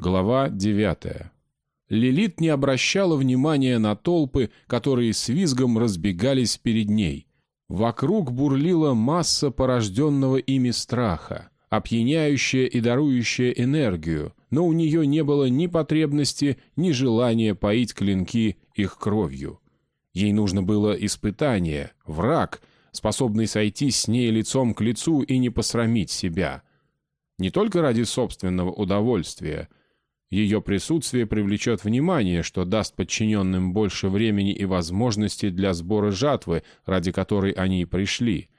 Глава 9. Лилит не обращала внимания на толпы, которые с визгом разбегались перед ней. Вокруг бурлила масса порожденного ими страха, опьяняющая и дарующая энергию, но у нее не было ни потребности, ни желания поить клинки их кровью. Ей нужно было испытание, враг, способный сойти с ней лицом к лицу и не посрамить себя. Не только ради собственного удовольствия – ее присутствие привлечет внимание, что даст подчиненным больше времени и возможностей для сбора жатвы, ради которой они и пришли.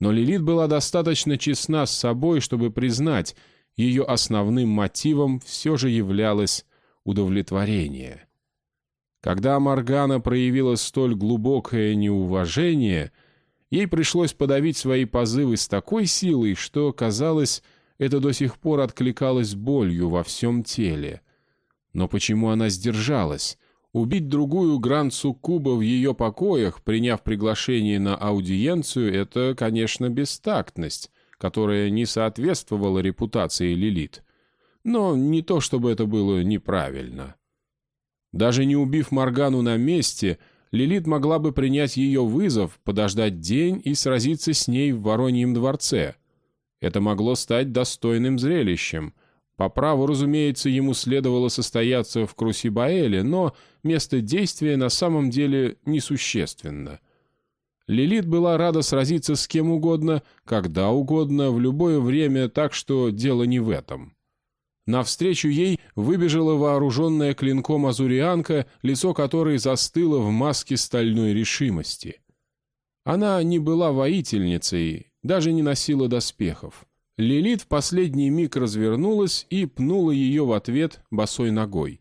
Но Лилит была достаточно честна с собой, чтобы признать, ее основным мотивом все же являлось удовлетворение. Когда Моргана проявила столь глубокое неуважение, ей пришлось подавить свои позывы с такой силой, что, казалось, это до сих пор откликалось болью во всем теле. Но почему она сдержалась? Убить другую Гранд Куба в ее покоях, приняв приглашение на аудиенцию, это, конечно, бестактность, которая не соответствовала репутации Лилит. Но не то, чтобы это было неправильно. Даже не убив Моргану на месте, Лилит могла бы принять ее вызов, подождать день и сразиться с ней в Вороньем дворце – это могло стать достойным зрелищем. По праву, разумеется, ему следовало состояться в Крусибаэле, но место действия на самом деле несущественно. Лилит была рада сразиться с кем угодно, когда угодно, в любое время, так что дело не в этом. Навстречу ей выбежала вооруженная клинком азурианка, лицо которой застыло в маске стальной решимости. Она не была воительницей, даже не носила доспехов. Лилит в последний миг развернулась и пнула ее в ответ босой ногой.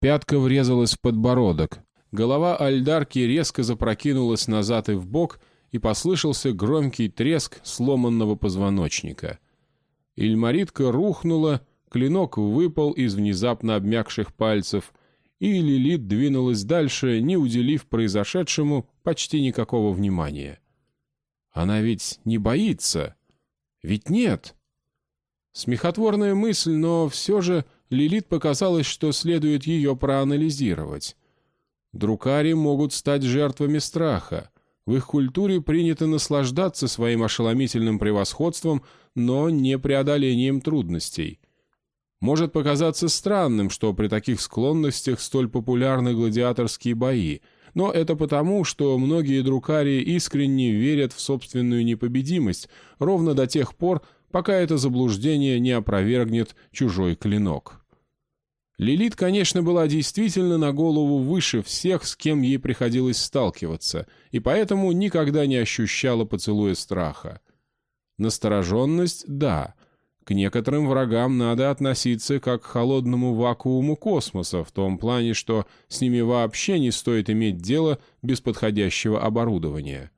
Пятка врезалась в подбородок. Голова Альдарки резко запрокинулась назад и в бок, и послышался громкий треск сломанного позвоночника. Ильмаритка рухнула, клинок выпал из внезапно обмякших пальцев, и Лилит двинулась дальше, не уделив произошедшему почти никакого внимания. Она ведь не боится. Ведь нет. Смехотворная мысль, но все же Лилит показалось, что следует ее проанализировать. Друкари могут стать жертвами страха. В их культуре принято наслаждаться своим ошеломительным превосходством, но не преодолением трудностей. Может показаться странным, что при таких склонностях столь популярны гладиаторские бои – но это потому, что многие друкарии искренне верят в собственную непобедимость ровно до тех пор, пока это заблуждение не опровергнет чужой клинок. Лилит, конечно, была действительно на голову выше всех, с кем ей приходилось сталкиваться, и поэтому никогда не ощущала поцелуя страха. Настороженность – да, к некоторым врагам надо относиться как к холодному вакууму космоса, в том плане, что с ними вообще не стоит иметь дело без подходящего оборудования.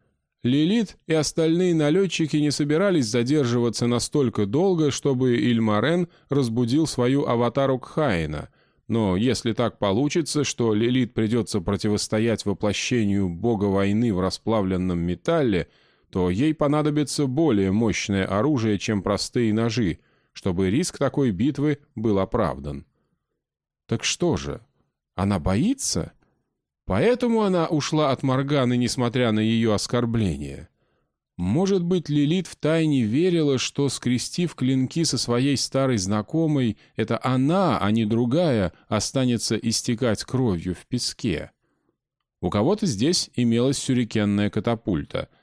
Лилит и остальные налетчики не собирались задерживаться настолько долго, чтобы Ильмарен разбудил свою аватару Кхаина, но если так получится, что Лилит придется противостоять воплощению бога войны в расплавленном металле – то ей понадобится более мощное оружие, чем простые ножи, чтобы риск такой битвы был оправдан. Так что же, она боится? Поэтому она ушла от Морганы, несмотря на ее оскорбление. Может быть, Лилит втайне верила, что, скрестив клинки со своей старой знакомой, это она, а не другая, останется истекать кровью в песке. У кого-то здесь имелась сюрикенная катапульта —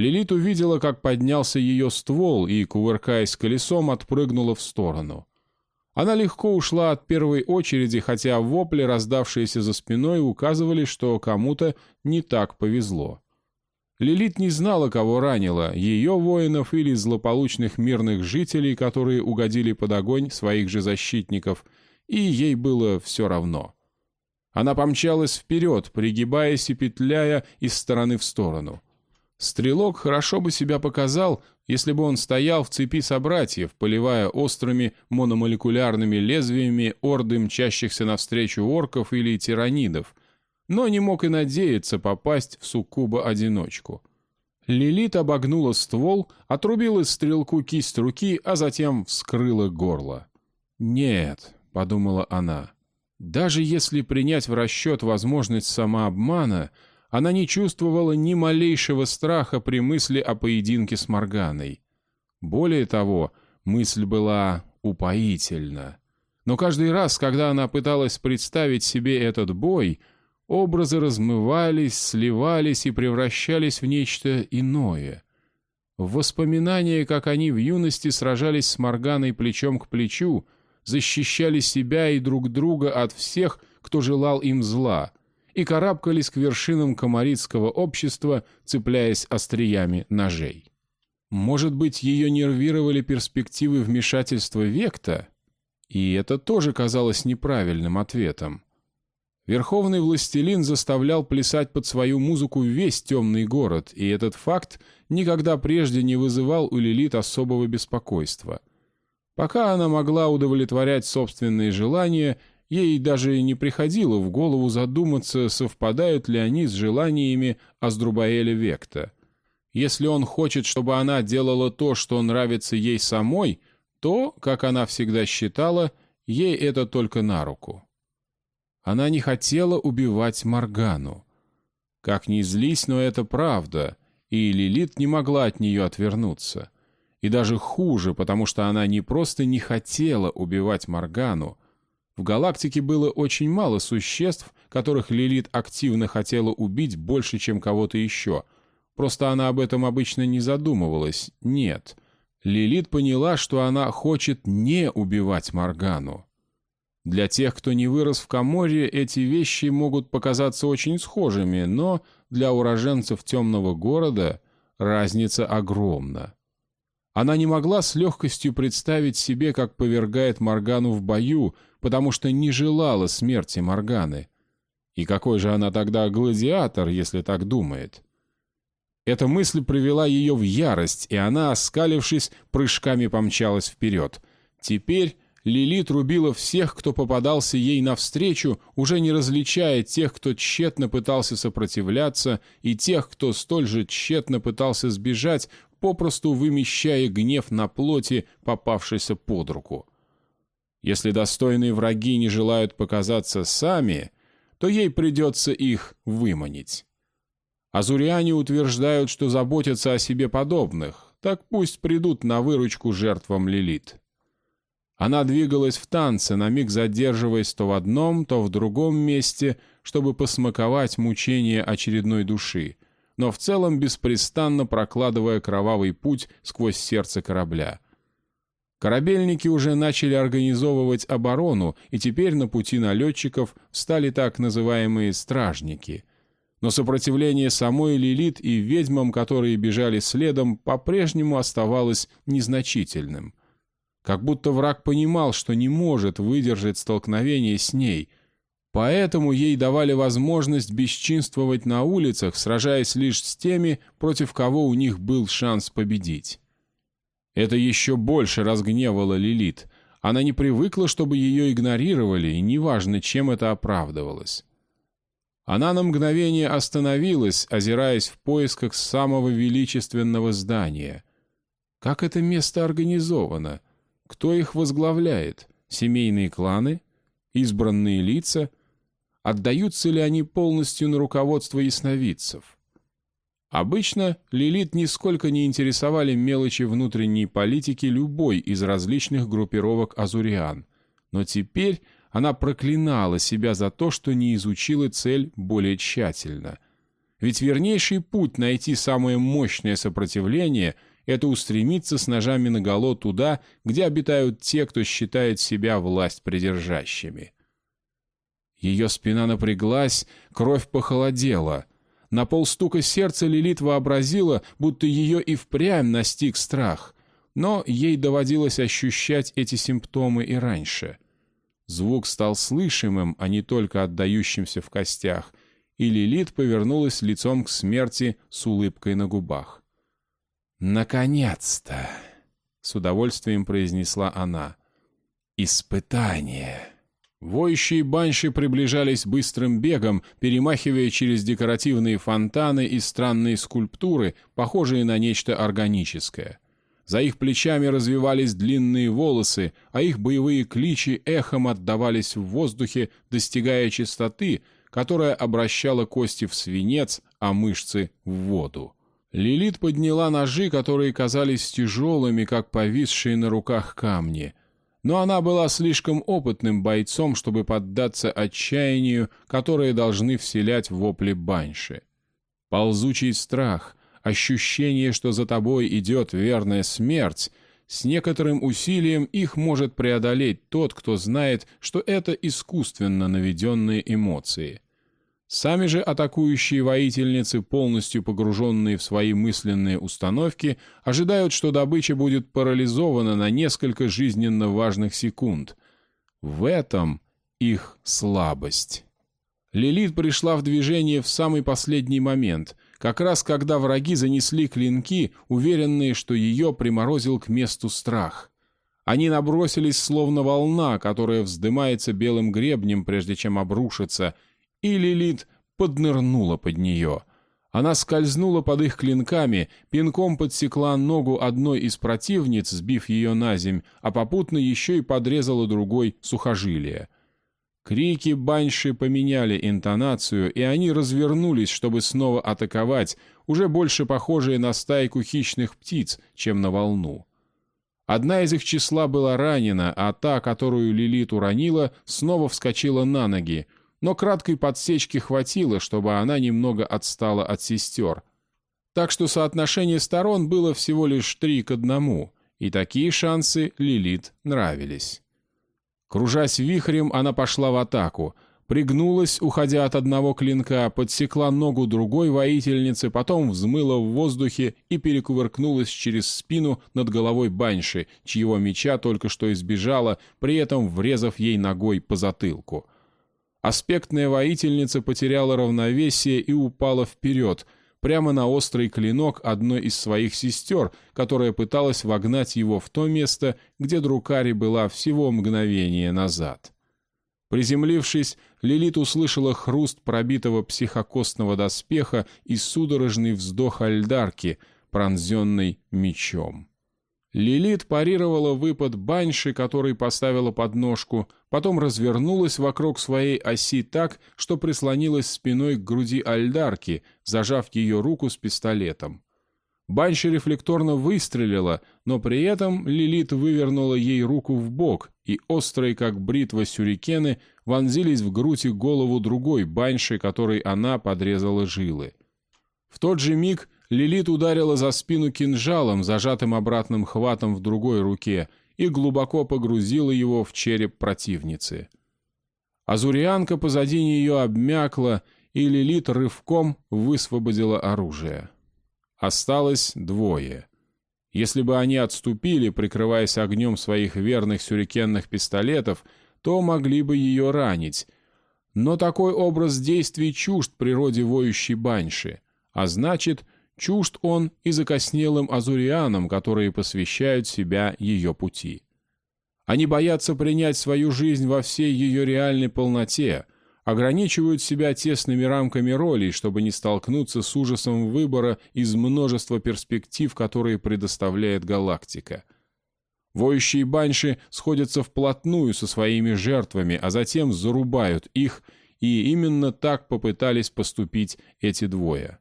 Лилит увидела, как поднялся ее ствол и, кувыркаясь колесом, отпрыгнула в сторону. Она легко ушла от первой очереди, хотя вопли, раздавшиеся за спиной, указывали, что кому-то не так повезло. Лилит не знала, кого ранила, ее воинов или злополучных мирных жителей, которые угодили под огонь своих же защитников, и ей было все равно. Она помчалась вперед, пригибаясь и петляя из стороны в сторону — Стрелок хорошо бы себя показал, если бы он стоял в цепи собратьев, поливая острыми мономолекулярными лезвиями орды мчащихся навстречу орков или тиранидов, но не мог и надеяться попасть в суккуба-одиночку. Лилит обогнула ствол, отрубила стрелку кисть руки, а затем вскрыла горло. Нет, — подумала она. Даже если принять в расчет возможность самообмана, она не чувствовала ни малейшего страха при мысли о поединке с Морганой. Более того, мысль была упоительна. Но каждый раз, когда она пыталась представить себе этот бой, образы размывались, сливались и превращались в нечто иное. В воспоминания, как они в юности сражались с Морганой плечом к плечу, защищали себя и друг друга от всех, кто желал им зла, и карабкались к вершинам комаритского общества, цепляясь остриями ножей. Может быть, ее нервировали перспективы вмешательства Векта? И это тоже казалось неправильным ответом. Верховный властелин заставлял плясать под свою музыку весь темный город, и этот факт никогда прежде не вызывал у Лилит особого беспокойства. Пока она могла удовлетворять собственные желания, ей даже не приходило в голову задуматься, совпадают ли они с желаниями Аздрубаэля Векта. Если он хочет, чтобы она делала то, что нравится ей самой, то, как она всегда считала, ей это только на руку. Она не хотела убивать Моргану. Как ни злись, но это правда, и Лилит не могла от нее отвернуться. И даже хуже, потому что она не просто не хотела убивать Моргану. В галактике было очень мало существ, которых Лилит активно хотела убить больше, чем кого-то еще. Просто она об этом обычно не задумывалась. Нет. Лилит поняла, что она хочет не убивать Моргану. Для тех, кто не вырос в Каморре, эти вещи могут показаться очень схожими, но для уроженцев темного города разница огромна. Она не могла с легкостью представить себе, как повергает Моргану в бою, потому что не желала смерти Морганы. И какой же она тогда гладиатор, если так думает? Эта мысль привела ее в ярость, и она, оскалившись, прыжками помчалась вперед. Теперь Лилит рубила всех, кто попадался ей навстречу, уже не различая тех, кто тщетно пытался сопротивляться, и тех, кто столь же тщетно пытался сбежать, попросту вымещая гнев на плоти, попавшейся под руку. Если достойные враги не желают показаться сами, то ей придется их выманить. Азуриане утверждают, что заботятся о себе подобных, так пусть придут на выручку жертвам Лилит. Она двигалась в танце, на миг задерживаясь то в одном, то в другом месте, чтобы посмаковать мучение очередной души, но в целом беспрестанно прокладывая кровавый путь сквозь сердце корабля. Корабельники уже начали организовывать оборону, и теперь на пути налетчиков стали так называемые «стражники». Но сопротивление самой Лилит и ведьмам, которые бежали следом, по-прежнему оставалось незначительным – как будто враг понимал, что не может выдержать столкновение с ней. Поэтому ей давали возможность бесчинствовать на улицах, сражаясь лишь с теми, против кого у них был шанс победить. Это еще больше разгневало Лилит. Она не привыкла, чтобы ее игнорировали, и неважно, чем это оправдывалось. Она на мгновение остановилась, озираясь в поисках самого величественного здания. Как это место организовано? Кто их возглавляет? Семейные кланы? Избранные лица? Отдаются ли они полностью на руководство ясновидцев? Обычно Лилит нисколько не интересовали мелочи внутренней политики любой из различных группировок азуриан, но теперь она проклинала себя за то, что не изучила цель более тщательно. Ведь вернейший путь найти самое мощное сопротивление — это устремиться с ножами наголо туда, где обитают те, кто считает себя власть придержащими. Ее спина напряглась, кровь похолодела. На полстука сердца Лилит вообразила, будто ее и впрямь настиг страх, но ей доводилось ощущать эти симптомы и раньше. Звук стал слышимым, а не только отдающимся в костях, и Лилит повернулась лицом к смерти с улыбкой на губах. «Наконец-то!» — с удовольствием произнесла она. «Испытание!» Воющие банши приближались быстрым бегом, перемахивая через декоративные фонтаны и странные скульптуры, похожие на нечто органическое. За их плечами развивались длинные волосы, а их боевые кличи эхом отдавались в воздухе, достигая частоты, которая обращала кости в свинец, а мышцы в воду. Лилит подняла ножи, которые казались тяжелыми, как повисшие на руках камни. Но она была слишком опытным бойцом, чтобы поддаться отчаянию, которое должны вселять вопли баньши. Ползучий страх, ощущение, что за тобой идет верная смерть, с некоторым усилием их может преодолеть тот, кто знает, что это искусственно наведенные эмоции. Сами же атакующие воительницы, полностью погруженные в свои мысленные установки, ожидают, что добыча будет парализована на несколько жизненно важных секунд. В этом их слабость. Лилит пришла в движение в самый последний момент — как раз когда враги занесли клинки, уверенные, что ее приморозил к месту страх. Они набросились, словно волна, которая вздымается белым гребнем, прежде чем обрушиться, и Лилит поднырнула под нее. Она скользнула под их клинками, пинком подсекла ногу одной из противниц, сбив ее на земь, а попутно еще и подрезала другой сухожилие — Крики баньши поменяли интонацию, и они развернулись, чтобы снова атаковать, уже больше похожие на стайку хищных птиц, чем на волну. Одна из их числа была ранена, а та, которую Лилит уронила, снова вскочила на ноги, но краткой подсечки хватило, чтобы она немного отстала от сестер. Так что соотношение сторон было всего лишь три к одному, и такие шансы Лилит нравились. Кружась вихрем, она пошла в атаку. Пригнулась, уходя от одного клинка, подсекла ногу другой воительницы, потом взмыла в воздухе и перекувыркнулась через спину над головой баньши, чьего меча только что избежала, при этом врезав ей ногой по затылку. Аспектная воительница потеряла равновесие и упала вперед — прямо на острый клинок одной из своих сестер, которая пыталась вогнать его в то место, где Друкари была всего мгновение назад. Приземлившись, Лилит услышала хруст пробитого психокостного доспеха и судорожный вздох альдарки, пронзенный мечом. Лилит парировала выпад баньши, который поставила под ножку, потом развернулась вокруг своей оси так, что прислонилась спиной к груди Альдарки, зажав ее руку с пистолетом. Баньша рефлекторно выстрелила, но при этом Лилит вывернула ей руку в бок, и острые, как бритва сюрикены, вонзились в грудь и голову другой баньши, которой она подрезала жилы. В тот же миг Лилит ударила за спину кинжалом, зажатым обратным хватом в другой руке, и глубоко погрузила его в череп противницы. Азурианка позади нее обмякла, и Лилит рывком высвободила оружие. Осталось двое. Если бы они отступили, прикрываясь огнем своих верных сюрикенных пистолетов, то могли бы ее ранить. Но такой образ действий чужд природе воющей баньши, а значит — Чужд он и закоснелым азурианам, которые посвящают себя ее пути. Они боятся принять свою жизнь во всей ее реальной полноте, ограничивают себя тесными рамками ролей, чтобы не столкнуться с ужасом выбора из множества перспектив, которые предоставляет галактика. Воющие банши сходятся вплотную со своими жертвами, а затем зарубают их, и именно так попытались поступить эти двое.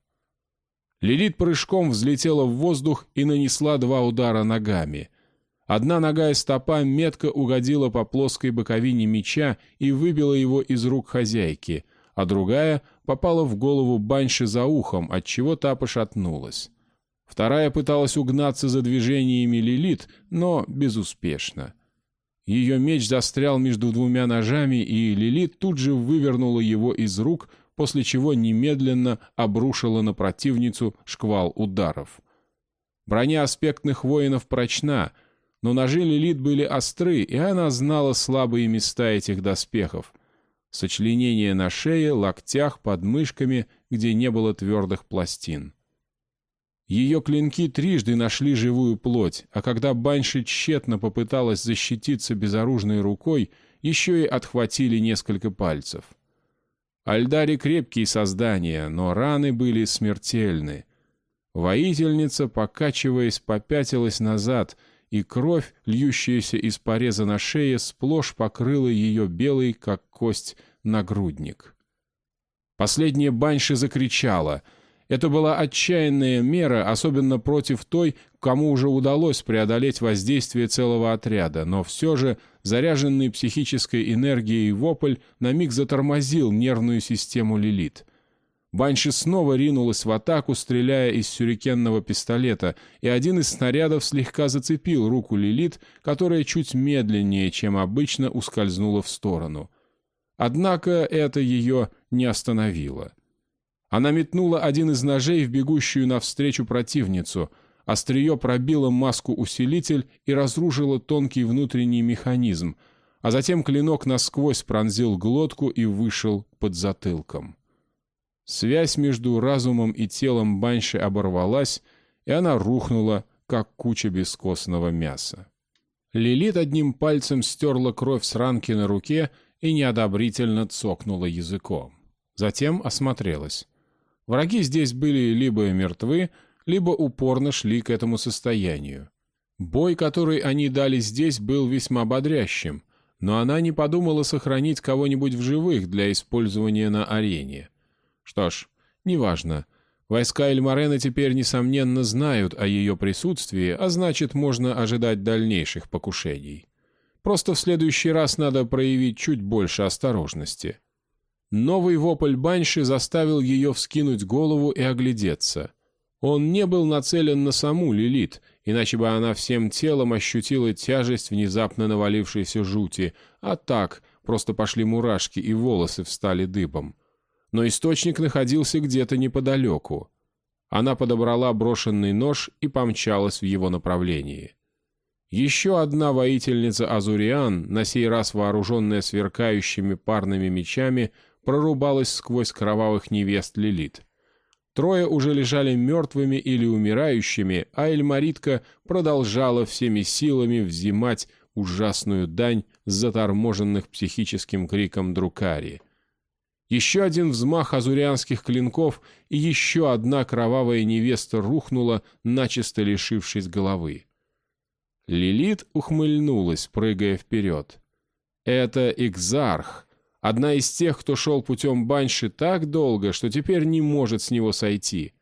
Лилит прыжком взлетела в воздух и нанесла два удара ногами. Одна нога и стопа метко угодила по плоской боковине меча и выбила его из рук хозяйки, а другая попала в голову баньши за ухом, отчего та пошатнулась. Вторая пыталась угнаться за движениями Лилит, но безуспешно. Ее меч застрял между двумя ножами, и Лилит тут же вывернула его из рук, после чего немедленно обрушила на противницу шквал ударов. Броня аспектных воинов прочна, но ножи Лилит были остры, и она знала слабые места этих доспехов. Сочленения на шее, локтях, подмышками, где не было твердых пластин. Ее клинки трижды нашли живую плоть, а когда Банши тщетно попыталась защититься безоружной рукой, еще и отхватили несколько пальцев. Альдари крепкие создания, но раны были смертельны. Воительница, покачиваясь, попятилась назад, и кровь, льющаяся из пореза на шее, сплошь покрыла ее белый, как кость, нагрудник. Последняя баньши закричала. Это была отчаянная мера, особенно против той, кому уже удалось преодолеть воздействие целого отряда, но все же заряженный психической энергией вопль на миг затормозил нервную систему Лилит. Банши снова ринулась в атаку, стреляя из сюрикенного пистолета, и один из снарядов слегка зацепил руку Лилит, которая чуть медленнее, чем обычно, ускользнула в сторону. Однако это ее не остановило. Она метнула один из ножей в бегущую навстречу противницу, острие пробило маску-усилитель и разрушило тонкий внутренний механизм, а затем клинок насквозь пронзил глотку и вышел под затылком. Связь между разумом и телом Банши оборвалась, и она рухнула, как куча бескостного мяса. Лилит одним пальцем стерла кровь с ранки на руке и неодобрительно цокнула языком. Затем осмотрелась. Враги здесь были либо мертвы, либо упорно шли к этому состоянию. Бой, который они дали здесь, был весьма бодрящим, но она не подумала сохранить кого-нибудь в живых для использования на арене. Что ж, неважно. Войска Эльмарена теперь, несомненно, знают о ее присутствии, а значит, можно ожидать дальнейших покушений. Просто в следующий раз надо проявить чуть больше осторожности. Новый вопль Банши заставил ее вскинуть голову и оглядеться. Он не был нацелен на саму Лилит, иначе бы она всем телом ощутила тяжесть внезапно навалившейся жути, а так просто пошли мурашки и волосы встали дыбом но источник находился где-то неподалеку. Она подобрала брошенный нож и помчалась в его направлении. Еще одна воительница Азуриан, на сей раз вооруженная сверкающими парными мечами, прорубалась сквозь кровавых невест Лилит. Трое уже лежали мертвыми или умирающими, а Эльмаритка продолжала всеми силами взимать ужасную дань заторможенных психическим криком Друкари — еще один взмах азурианских клинков, и еще одна кровавая невеста рухнула, начисто лишившись головы. Лилит ухмыльнулась, прыгая вперед. Это Экзарх, одна из тех, кто шел путем Банши так долго, что теперь не может с него сойти.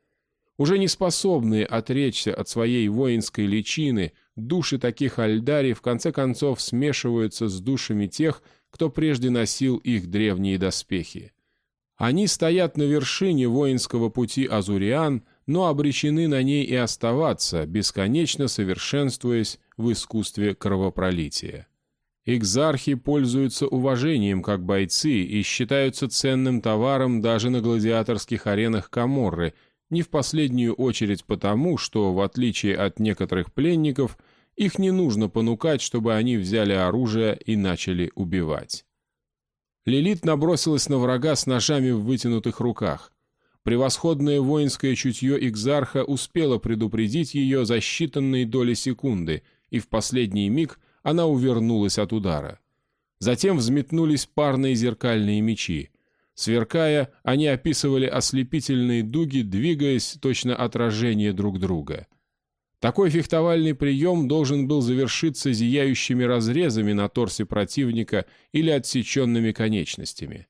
Уже не способные отречься от своей воинской личины, души таких альдари в конце концов смешиваются с душами тех, кто прежде носил их древние доспехи. Они стоят на вершине воинского пути Азуриан, но обречены на ней и оставаться, бесконечно совершенствуясь в искусстве кровопролития. Экзархи пользуются уважением как бойцы и считаются ценным товаром даже на гладиаторских аренах Каморры, не в последнюю очередь потому, что, в отличие от некоторых пленников, их не нужно понукать, чтобы они взяли оружие и начали убивать. Лилит набросилась на врага с ножами в вытянутых руках. Превосходное воинское чутье Игзарха успело предупредить ее за считанные доли секунды, и в последний миг она увернулась от удара. Затем взметнулись парные зеркальные мечи. Сверкая, они описывали ослепительные дуги, двигаясь точно отражение друг друга. Такой фехтовальный прием должен был завершиться зияющими разрезами на торсе противника или отсеченными конечностями.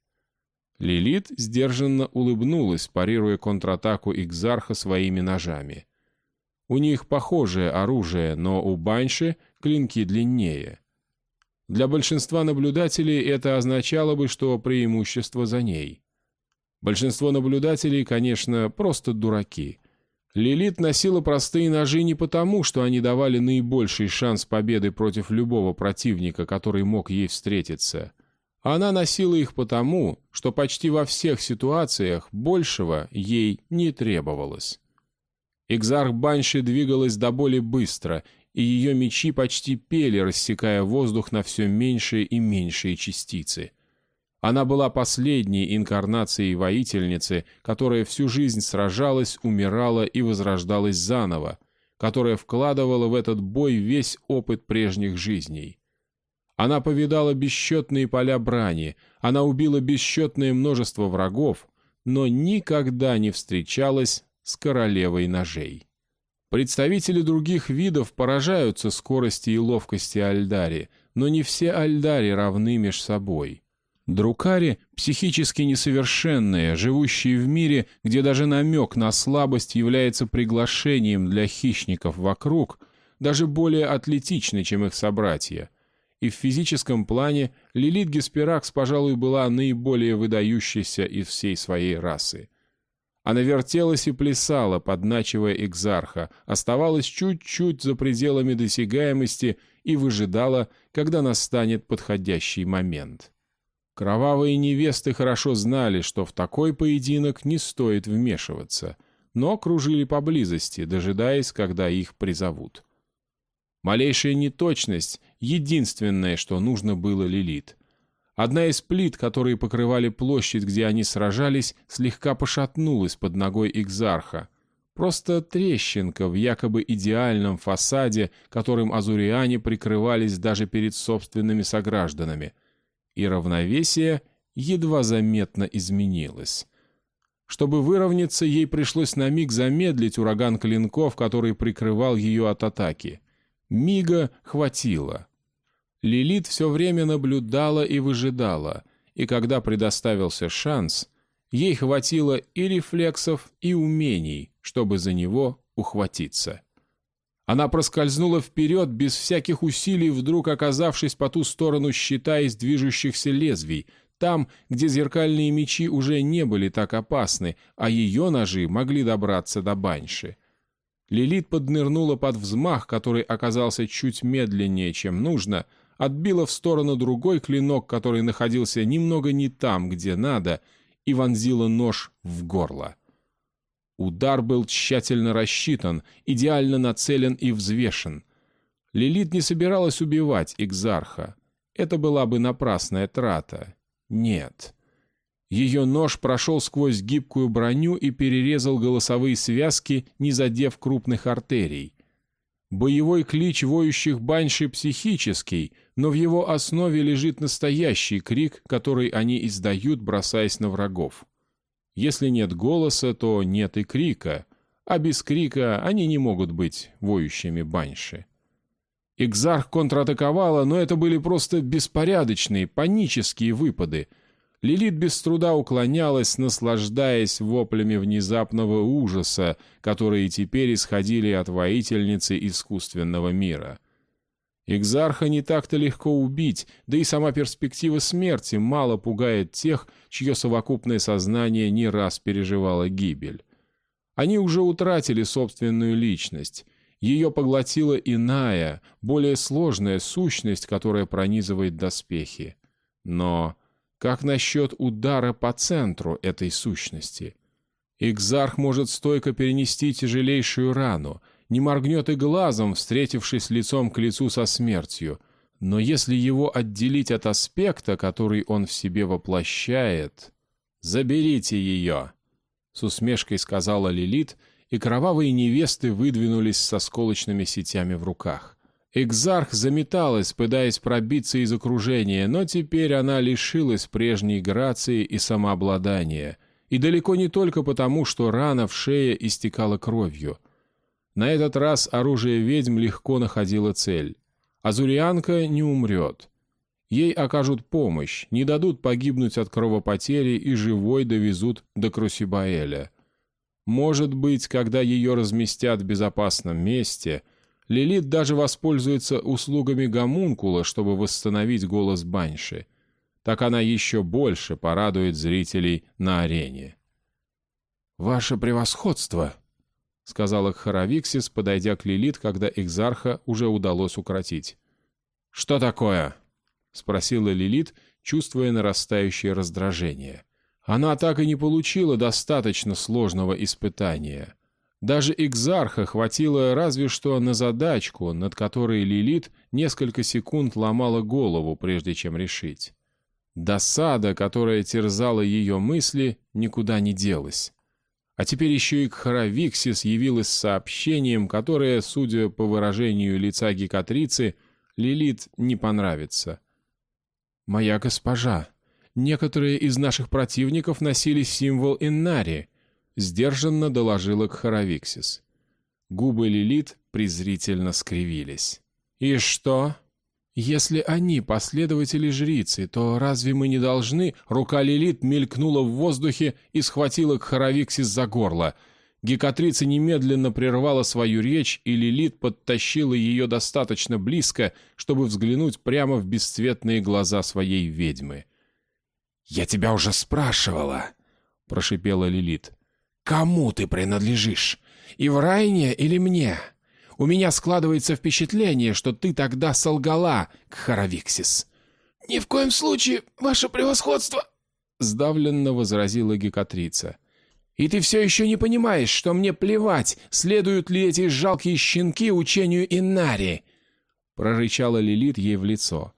Лилит сдержанно улыбнулась, парируя контратаку Игзарха своими ножами. У них похожее оружие, но у Банши клинки длиннее. Для большинства наблюдателей это означало бы, что преимущество за ней. Большинство наблюдателей, конечно, просто дураки — Лилит носила простые ножи не потому, что они давали наибольший шанс победы против любого противника, который мог ей встретиться. Она носила их потому, что почти во всех ситуациях большего ей не требовалось. Экзарх Банши двигалась до боли быстро, и ее мечи почти пели, рассекая воздух на все меньшие и меньшие частицы. Она была последней инкарнацией воительницы, которая всю жизнь сражалась, умирала и возрождалась заново, которая вкладывала в этот бой весь опыт прежних жизней. Она повидала бесчетные поля брани, она убила бесчетное множество врагов, но никогда не встречалась с королевой ножей. Представители других видов поражаются скорости и ловкости Альдари, но не все Альдари равны меж собой. Друкари – психически несовершенные, живущие в мире, где даже намек на слабость является приглашением для хищников вокруг, даже более атлетичны, чем их собратья. И в физическом плане Лилит Гесперакс, пожалуй, была наиболее выдающейся из всей своей расы. Она вертелась и плясала, подначивая экзарха, оставалась чуть-чуть за пределами досягаемости и выжидала, когда настанет подходящий момент. Кровавые невесты хорошо знали, что в такой поединок не стоит вмешиваться, но кружили поблизости, дожидаясь, когда их призовут. Малейшая неточность — единственное, что нужно было Лилит. Одна из плит, которые покрывали площадь, где они сражались, слегка пошатнулась под ногой Игзарха. Просто трещинка в якобы идеальном фасаде, которым азуриане прикрывались даже перед собственными согражданами — и равновесие едва заметно изменилось. Чтобы выровняться, ей пришлось на миг замедлить ураган клинков, который прикрывал ее от атаки. Мига хватило. Лилит все время наблюдала и выжидала, и когда предоставился шанс, ей хватило и рефлексов, и умений, чтобы за него ухватиться. Она проскользнула вперед без всяких усилий, вдруг оказавшись по ту сторону щита из движущихся лезвий, там, где зеркальные мечи уже не были так опасны, а ее ножи могли добраться до баньши. Лилит поднырнула под взмах, который оказался чуть медленнее, чем нужно, отбила в сторону другой клинок, который находился немного не там, где надо, и вонзила нож в горло. Удар был тщательно рассчитан, идеально нацелен и взвешен. Лилит не собиралась убивать Экзарха. Это была бы напрасная трата. Нет. Ее нож прошел сквозь гибкую броню и перерезал голосовые связки, не задев крупных артерий. Боевой клич воющих баньши психический, но в его основе лежит настоящий крик, который они издают, бросаясь на врагов. Если нет голоса, то нет и крика, а без крика они не могут быть воющими баньши. Экзарх контратаковала, но это были просто беспорядочные, панические выпады. Лилит без труда уклонялась, наслаждаясь воплями внезапного ужаса, которые теперь исходили от воительницы искусственного мира. Экзарха не так-то легко убить, да и сама перспектива смерти мало пугает тех, чье совокупное сознание не раз переживало гибель. Они уже утратили собственную личность. Ее поглотила иная, более сложная сущность, которая пронизывает доспехи. Но как насчет удара по центру этой сущности? Экзарх может стойко перенести тяжелейшую рану — не моргнет и глазом, встретившись лицом к лицу со смертью. Но если его отделить от аспекта, который он в себе воплощает... «Заберите ее!» — с усмешкой сказала Лилит, и кровавые невесты выдвинулись со сколочными сетями в руках. Экзарх заметалась, пытаясь пробиться из окружения, но теперь она лишилась прежней грации и самообладания. И далеко не только потому, что рана в шее истекала кровью — на этот раз оружие ведьм легко находило цель. Азурианка не умрет. Ей окажут помощь, не дадут погибнуть от кровопотери и живой довезут до Крусибаэля. Может быть, когда ее разместят в безопасном месте, Лилит даже воспользуется услугами гомункула, чтобы восстановить голос Банши. Так она еще больше порадует зрителей на арене. «Ваше превосходство!» — сказала Харавиксис, подойдя к Лилит, когда Экзарха уже удалось укротить. «Что такое?» — спросила Лилит, чувствуя нарастающее раздражение. Она так и не получила достаточно сложного испытания. Даже Экзарха хватило разве что на задачку, над которой Лилит несколько секунд ломала голову, прежде чем решить. Досада, которая терзала ее мысли, никуда не делась. А теперь еще и Кхаравиксис явилась сообщением, которое, судя по выражению лица гекатрицы, Лилит не понравится. «Моя госпожа, некоторые из наших противников носили символ Иннари. сдержанно доложила Кхаравиксис. Губы Лилит презрительно скривились. «И что? Если они последователи жрицы, то разве мы не должны...» Рука Лилит мелькнула в воздухе и схватила Кхаравиксис за горло. Гекатрица немедленно прервала свою речь, и Лилит подтащила ее достаточно близко, чтобы взглянуть прямо в бесцветные глаза своей ведьмы. «Я тебя уже спрашивала», — прошипела Лилит. «Кому ты принадлежишь? И в Райне или мне? У меня складывается впечатление, что ты тогда солгала, Кхаравиксис». «Ни в коем случае, ваше превосходство!» — сдавленно возразила Гекатрица. «И ты все еще не понимаешь, что мне плевать, следуют ли эти жалкие щенки учению Иннари!» — прорычала Лилит ей в лицо.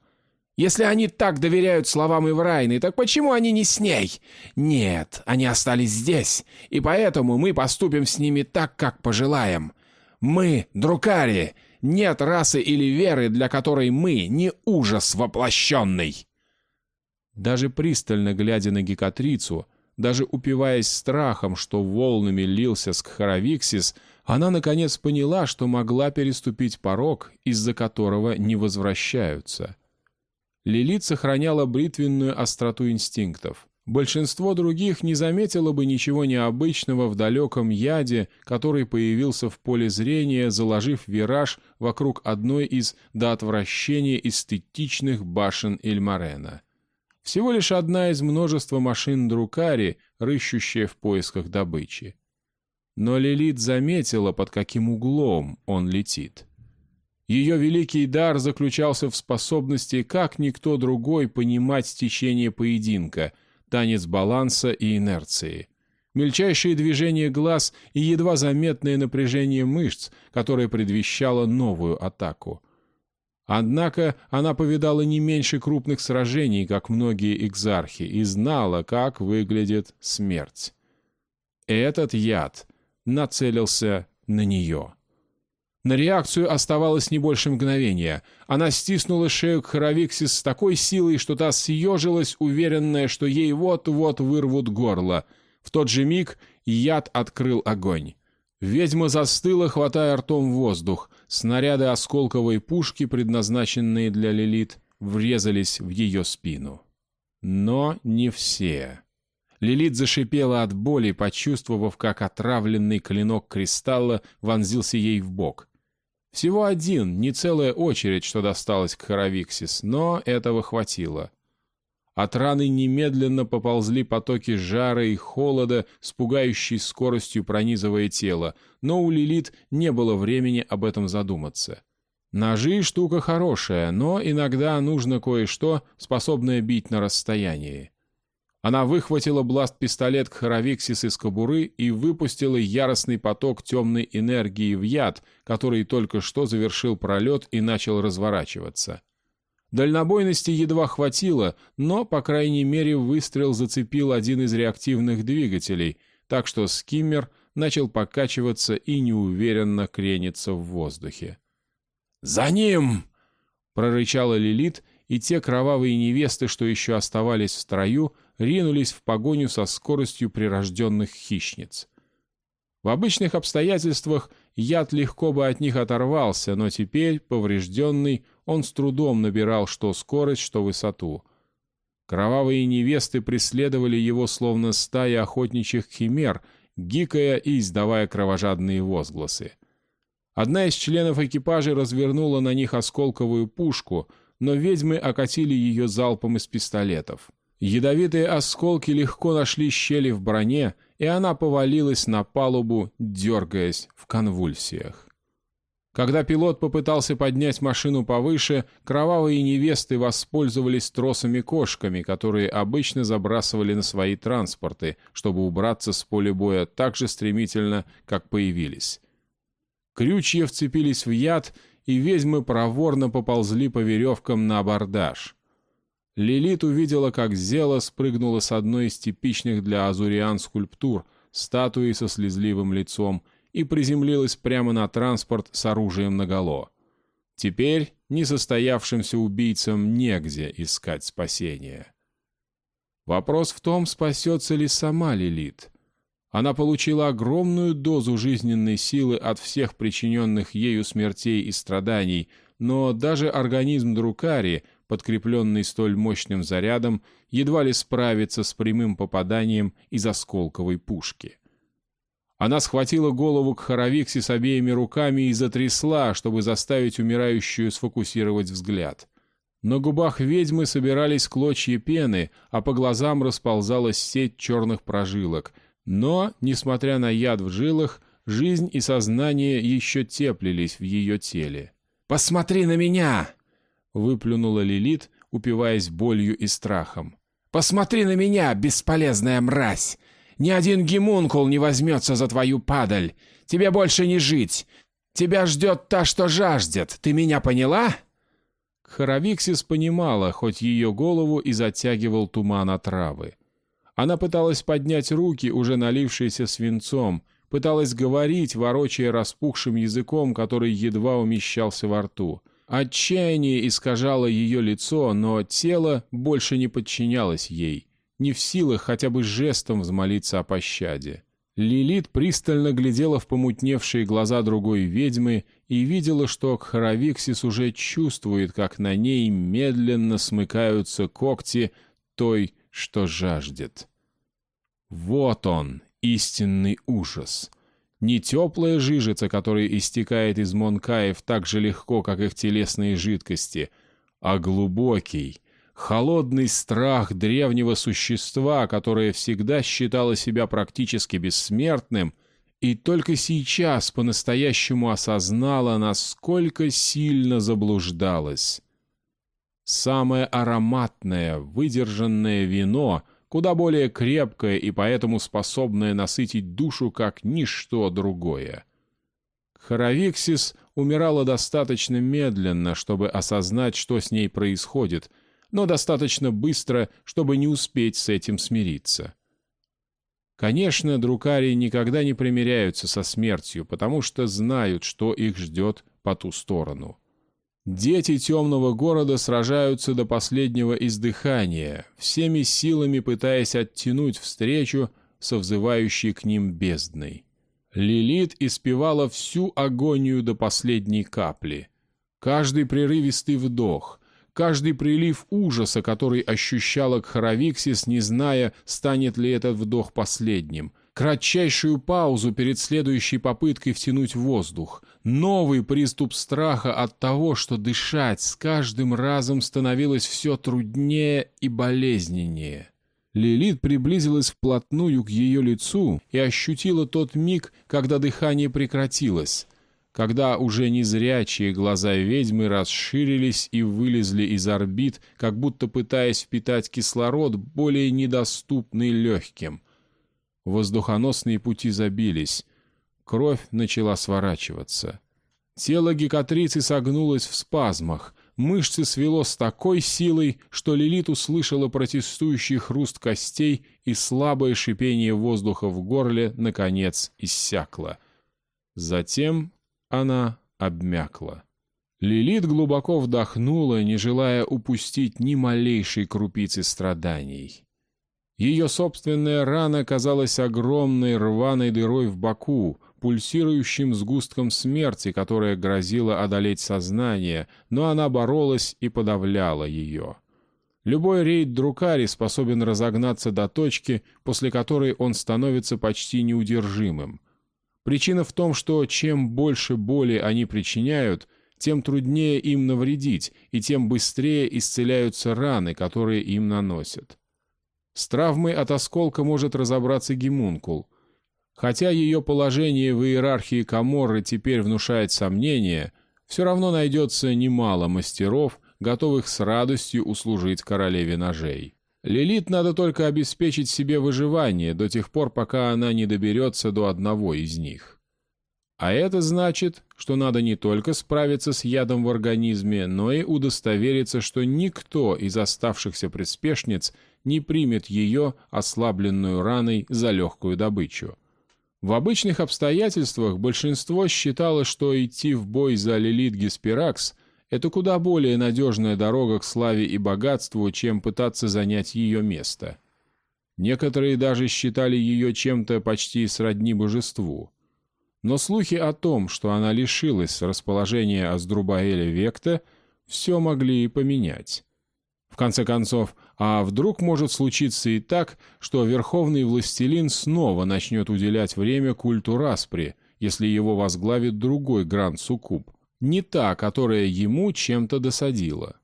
Если они так доверяют словам Иврайны, так почему они не с ней? Нет, они остались здесь, и поэтому мы поступим с ними так, как пожелаем. Мы — друкари, нет расы или веры, для которой мы не ужас воплощенный. Даже пристально глядя на Гекатрицу, даже упиваясь страхом, что волнами лился с Кхаравиксис, она наконец поняла, что могла переступить порог, из-за которого не возвращаются. Лилит сохраняла бритвенную остроту инстинктов. Большинство других не заметило бы ничего необычного в далеком яде, который появился в поле зрения, заложив вираж вокруг одной из до отвращения эстетичных башен Эльмарена. Всего лишь одна из множества машин Друкари, рыщущая в поисках добычи. Но Лилит заметила, под каким углом он летит. Ее великий дар заключался в способности, как никто другой, понимать течение поединка, танец баланса и инерции. Мельчайшие движения глаз и едва заметное напряжение мышц, которое предвещало новую атаку. Однако она повидала не меньше крупных сражений, как многие экзархи, и знала, как выглядит смерть. Этот яд нацелился на нее. На реакцию оставалось не больше мгновения. Она стиснула шею Кхаравиксис с такой силой, что та съежилась, уверенная, что ей вот-вот вырвут горло. В тот же миг яд открыл огонь. Ведьма застыла, хватая ртом воздух. Снаряды осколковой пушки, предназначенные для Лилит, врезались в ее спину. Но не все. Лилит зашипела от боли, почувствовав, как отравленный клинок кристалла вонзился ей в бок. Всего один, не целая очередь, что досталось к Харавиксис, но этого хватило. От раны немедленно поползли потоки жара и холода, с пугающей скоростью пронизывая тело, но у Лилит не было времени об этом задуматься. Ножи — штука хорошая, но иногда нужно кое-что, способное бить на расстоянии. Она выхватила бласт-пистолет Кхаравиксис из кобуры и выпустила яростный поток темной энергии в яд, который только что завершил пролет и начал разворачиваться. Дальнобойности едва хватило, но, по крайней мере, выстрел зацепил один из реактивных двигателей, так что скиммер начал покачиваться и неуверенно крениться в воздухе. «За ним!» — прорычала Лилит, и те кровавые невесты, что еще оставались в строю, ринулись в погоню со скоростью прирожденных хищниц. В обычных обстоятельствах яд легко бы от них оторвался, но теперь, поврежденный, он с трудом набирал что скорость, что высоту. Кровавые невесты преследовали его словно стая охотничьих химер, гикая и издавая кровожадные возгласы. Одна из членов экипажа развернула на них осколковую пушку, но ведьмы окатили ее залпом из пистолетов. Ядовитые осколки легко нашли щели в броне, и она повалилась на палубу, дергаясь в конвульсиях. Когда пилот попытался поднять машину повыше, кровавые невесты воспользовались тросами-кошками, которые обычно забрасывали на свои транспорты, чтобы убраться с поля боя так же стремительно, как появились. Крючья вцепились в яд, и ведьмы проворно поползли по веревкам на абордаж. Лилит увидела, как Зела спрыгнула с одной из типичных для азуриан скульптур, статуи со слезливым лицом, и приземлилась прямо на транспорт с оружием наголо. Теперь несостоявшимся убийцам негде искать спасения. Вопрос в том, спасется ли сама Лилит. Она получила огромную дозу жизненной силы от всех причиненных ею смертей и страданий, но даже организм Друкари, подкрепленный столь мощным зарядом, едва ли справится с прямым попаданием из осколковой пушки. Она схватила голову к Хоровиксе с обеими руками и затрясла, чтобы заставить умирающую сфокусировать взгляд. На губах ведьмы собирались клочья пены, а по глазам расползалась сеть черных прожилок — но, несмотря на яд в жилах, жизнь и сознание еще теплились в ее теле. «Посмотри на меня!» — выплюнула Лилит, упиваясь болью и страхом. «Посмотри на меня, бесполезная мразь! Ни один гемункул не возьмется за твою падаль! Тебе больше не жить! Тебя ждет та, что жаждет! Ты меня поняла?» Хоровиксис понимала, хоть ее голову и затягивал туман отравы. Она пыталась поднять руки, уже налившиеся свинцом, пыталась говорить, ворочая распухшим языком, который едва умещался во рту. Отчаяние искажало ее лицо, но тело больше не подчинялось ей, не в силах хотя бы жестом взмолиться о пощаде. Лилит пристально глядела в помутневшие глаза другой ведьмы и видела, что Кхаравиксис уже чувствует, как на ней медленно смыкаются когти той, что жаждет. Вот он, истинный ужас. Не теплая жижица, которая истекает из Монкаев так же легко, как их телесные жидкости, а глубокий, холодный страх древнего существа, которое всегда считало себя практически бессмертным, и только сейчас по-настоящему осознала, насколько сильно заблуждалась. Самое ароматное, выдержанное вино — куда более крепкое и поэтому способное насытить душу как ничто другое. Хоровиксис умирала достаточно медленно, чтобы осознать, что с ней происходит, но достаточно быстро, чтобы не успеть с этим смириться. Конечно, друкарии никогда не примиряются со смертью, потому что знают, что их ждет по ту сторону. Дети темного города сражаются до последнего издыхания, всеми силами пытаясь оттянуть встречу со взывающей к ним бездной. Лилит испевала всю агонию до последней капли. Каждый прерывистый вдох, каждый прилив ужаса, который ощущала Кхаравиксис, не зная, станет ли этот вдох последним, кратчайшую паузу перед следующей попыткой втянуть воздух, новый приступ страха от того, что дышать с каждым разом становилось все труднее и болезненнее. Лилит приблизилась вплотную к ее лицу и ощутила тот миг, когда дыхание прекратилось, когда уже незрячие глаза ведьмы расширились и вылезли из орбит, как будто пытаясь впитать кислород, более недоступный легким. Воздухоносные пути забились, Кровь начала сворачиваться. Тело гекатрицы согнулось в спазмах, мышцы свело с такой силой, что Лилит услышала протестующий хруст костей и слабое шипение воздуха в горле, наконец, иссякло. Затем она обмякла. Лилит глубоко вдохнула, не желая упустить ни малейшей крупицы страданий. Ее собственная рана казалась огромной рваной дырой в боку, пульсирующим сгустком смерти, которая грозила одолеть сознание, но она боролась и подавляла ее. Любой рейд Друкари способен разогнаться до точки, после которой он становится почти неудержимым. Причина в том, что чем больше боли они причиняют, тем труднее им навредить, и тем быстрее исцеляются раны, которые им наносят. С травмой от осколка может разобраться гемункул – Хотя ее положение в иерархии Каморры теперь внушает сомнения, все равно найдется немало мастеров, готовых с радостью услужить королеве ножей. Лилит надо только обеспечить себе выживание до тех пор, пока она не доберется до одного из них. А это значит, что надо не только справиться с ядом в организме, но и удостовериться, что никто из оставшихся приспешниц не примет ее, ослабленную раной, за легкую добычу. В обычных обстоятельствах большинство считало, что идти в бой за Лилит Геспиракс – это куда более надежная дорога к славе и богатству, чем пытаться занять ее место. Некоторые даже считали ее чем-то почти сродни божеству. Но слухи о том, что она лишилась расположения Аздрубаэля Векта, все могли и поменять. В конце концов, а вдруг может случиться и так, что верховный властелин снова начнет уделять время культу Распри, если его возглавит другой Гранд-Суккуб, не та, которая ему чем-то досадила.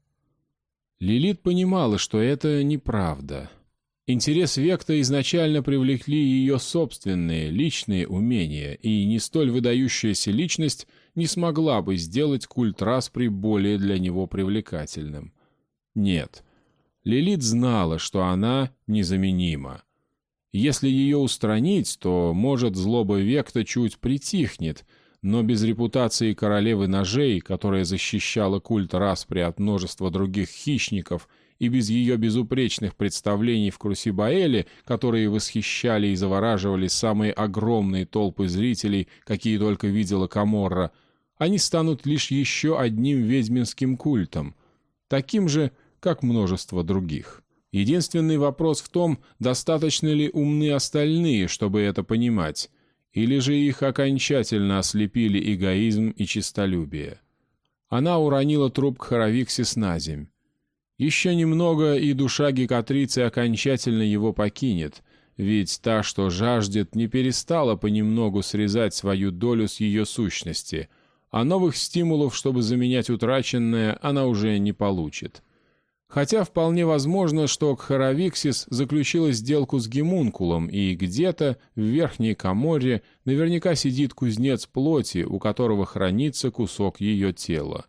Лилит понимала, что это неправда. Интерес Векта изначально привлекли ее собственные, личные умения, и не столь выдающаяся личность не смогла бы сделать культ Распри более для него привлекательным. Нет, Лилит знала, что она незаменима. Если ее устранить, то, может, злоба Векта чуть притихнет, но без репутации королевы ножей, которая защищала культ Распри от множества других хищников, и без ее безупречных представлений в Крусибаэле, которые восхищали и завораживали самые огромные толпы зрителей, какие только видела Каморра, они станут лишь еще одним ведьминским культом, таким же, как множество других. Единственный вопрос в том, достаточно ли умны остальные, чтобы это понимать, или же их окончательно ослепили эгоизм и честолюбие. Она уронила труп Харовиксис на земь. Еще немного, и душа Гекатрицы окончательно его покинет, ведь та, что жаждет, не перестала понемногу срезать свою долю с ее сущности, а новых стимулов, чтобы заменять утраченное, она уже не получит. Хотя вполне возможно, что Кхаравиксис заключила сделку с Гемункулом, и где-то в Верхней Каморре наверняка сидит кузнец плоти, у которого хранится кусок ее тела.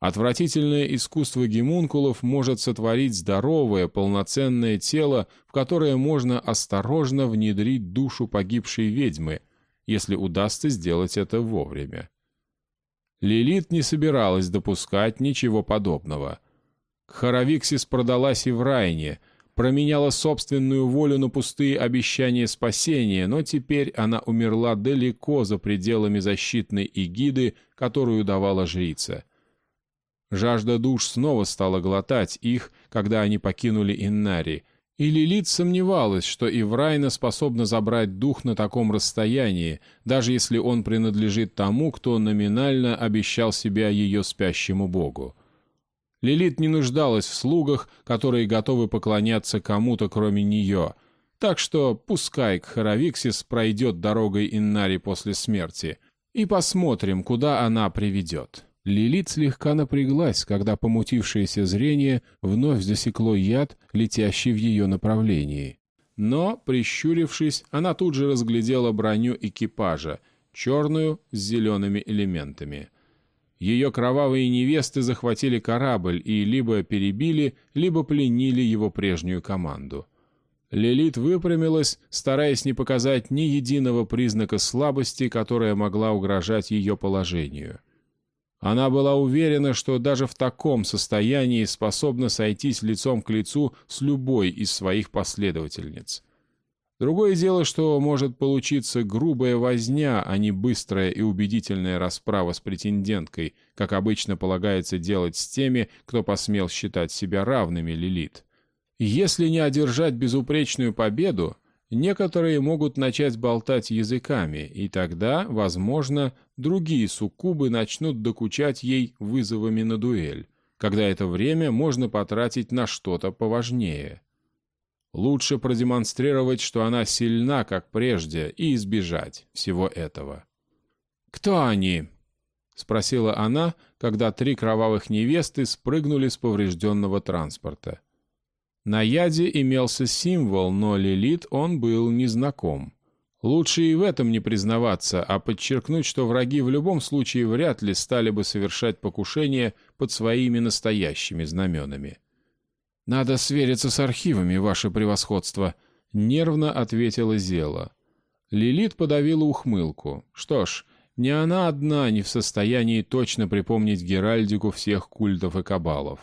Отвратительное искусство гемункулов может сотворить здоровое, полноценное тело, в которое можно осторожно внедрить душу погибшей ведьмы, если удастся сделать это вовремя. Лилит не собиралась допускать ничего подобного — Харавиксис продалась и в Райне, променяла собственную волю на пустые обещания спасения, но теперь она умерла далеко за пределами защитной эгиды, которую давала жрица. Жажда душ снова стала глотать их, когда они покинули Иннари, и Лилит сомневалась, что Иврайна способна забрать дух на таком расстоянии, даже если он принадлежит тому, кто номинально обещал себя ее спящему богу. Лилит не нуждалась в слугах, которые готовы поклоняться кому-то, кроме нее. Так что пускай Кхаравиксис пройдет дорогой Иннари после смерти. И посмотрим, куда она приведет. Лилит слегка напряглась, когда помутившееся зрение вновь засекло яд, летящий в ее направлении. Но, прищурившись, она тут же разглядела броню экипажа, черную с зелеными элементами — ее кровавые невесты захватили корабль и либо перебили, либо пленили его прежнюю команду. Лилит выпрямилась, стараясь не показать ни единого признака слабости, которая могла угрожать ее положению. Она была уверена, что даже в таком состоянии способна сойтись лицом к лицу с любой из своих последовательниц. Другое дело, что может получиться грубая возня, а не быстрая и убедительная расправа с претенденткой, как обычно полагается делать с теми, кто посмел считать себя равными Лилит. Если не одержать безупречную победу, некоторые могут начать болтать языками, и тогда, возможно, другие суккубы начнут докучать ей вызовами на дуэль, когда это время можно потратить на что-то поважнее. Лучше продемонстрировать, что она сильна, как прежде, и избежать всего этого. «Кто они?» — спросила она, когда три кровавых невесты спрыгнули с поврежденного транспорта. На яде имелся символ, но Лилит он был незнаком. Лучше и в этом не признаваться, а подчеркнуть, что враги в любом случае вряд ли стали бы совершать покушение под своими настоящими знаменами. «Надо свериться с архивами, ваше превосходство», — нервно ответила Зела. Лилит подавила ухмылку. Что ж, не она одна не в состоянии точно припомнить Геральдику всех культов и кабалов.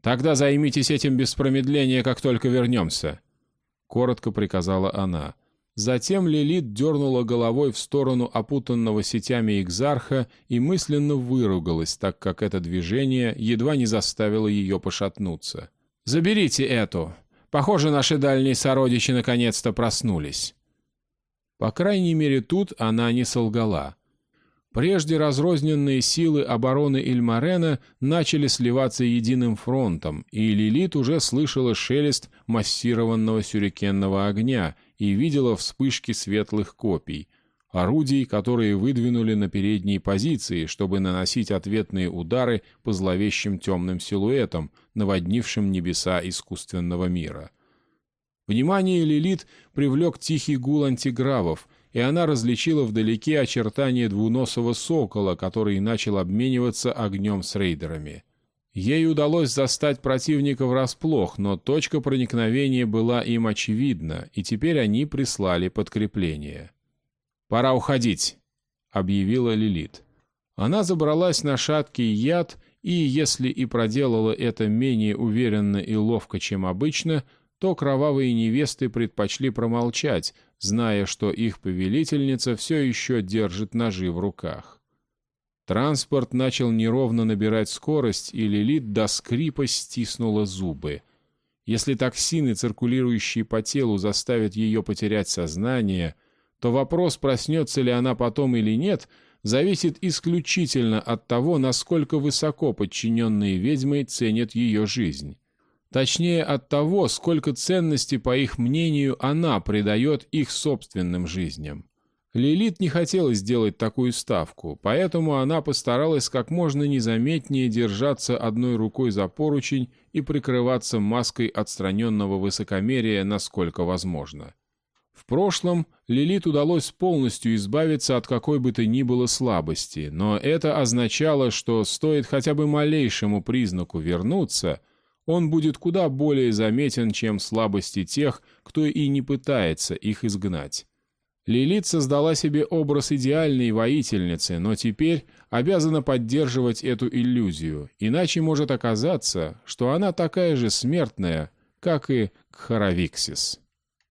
«Тогда займитесь этим без промедления, как только вернемся», — коротко приказала она. Затем Лилит дернула головой в сторону опутанного сетями экзарха и мысленно выругалась, так как это движение едва не заставило ее пошатнуться. «Заберите эту. Похоже, наши дальние сородичи наконец-то проснулись». По крайней мере, тут она не солгала. Прежде разрозненные силы обороны Ильмарена начали сливаться единым фронтом, и Лилит уже слышала шелест массированного сюрикенного огня и видела вспышки светлых копий, орудий, которые выдвинули на передние позиции, чтобы наносить ответные удары по зловещим темным силуэтам, наводнившим небеса искусственного мира. Внимание Лилит привлек тихий гул антигравов, и она различила вдалеке очертания двуносого сокола, который начал обмениваться огнем с рейдерами. Ей удалось застать противника врасплох, но точка проникновения была им очевидна, и теперь они прислали подкрепление. «Пора уходить», — объявила Лилит. Она забралась на шаткий яд, и, если и проделала это менее уверенно и ловко, чем обычно, то кровавые невесты предпочли промолчать, зная, что их повелительница все еще держит ножи в руках. Транспорт начал неровно набирать скорость, и Лилит до скрипа стиснула зубы. Если токсины, циркулирующие по телу, заставят ее потерять сознание, то вопрос, проснется ли она потом или нет, зависит исключительно от того, насколько высоко подчиненные ведьмы ценят ее жизнь. Точнее, от того, сколько ценности, по их мнению, она придает их собственным жизням. Лилит не хотела сделать такую ставку, поэтому она постаралась как можно незаметнее держаться одной рукой за поручень и прикрываться маской отстраненного высокомерия насколько возможно. В прошлом Лилит удалось полностью избавиться от какой бы то ни было слабости, но это означало, что стоит хотя бы малейшему признаку вернуться – он будет куда более заметен, чем слабости тех, кто и не пытается их изгнать. Лилит создала себе образ идеальной воительницы, но теперь обязана поддерживать эту иллюзию, иначе может оказаться, что она такая же смертная, как и Кхаравиксис.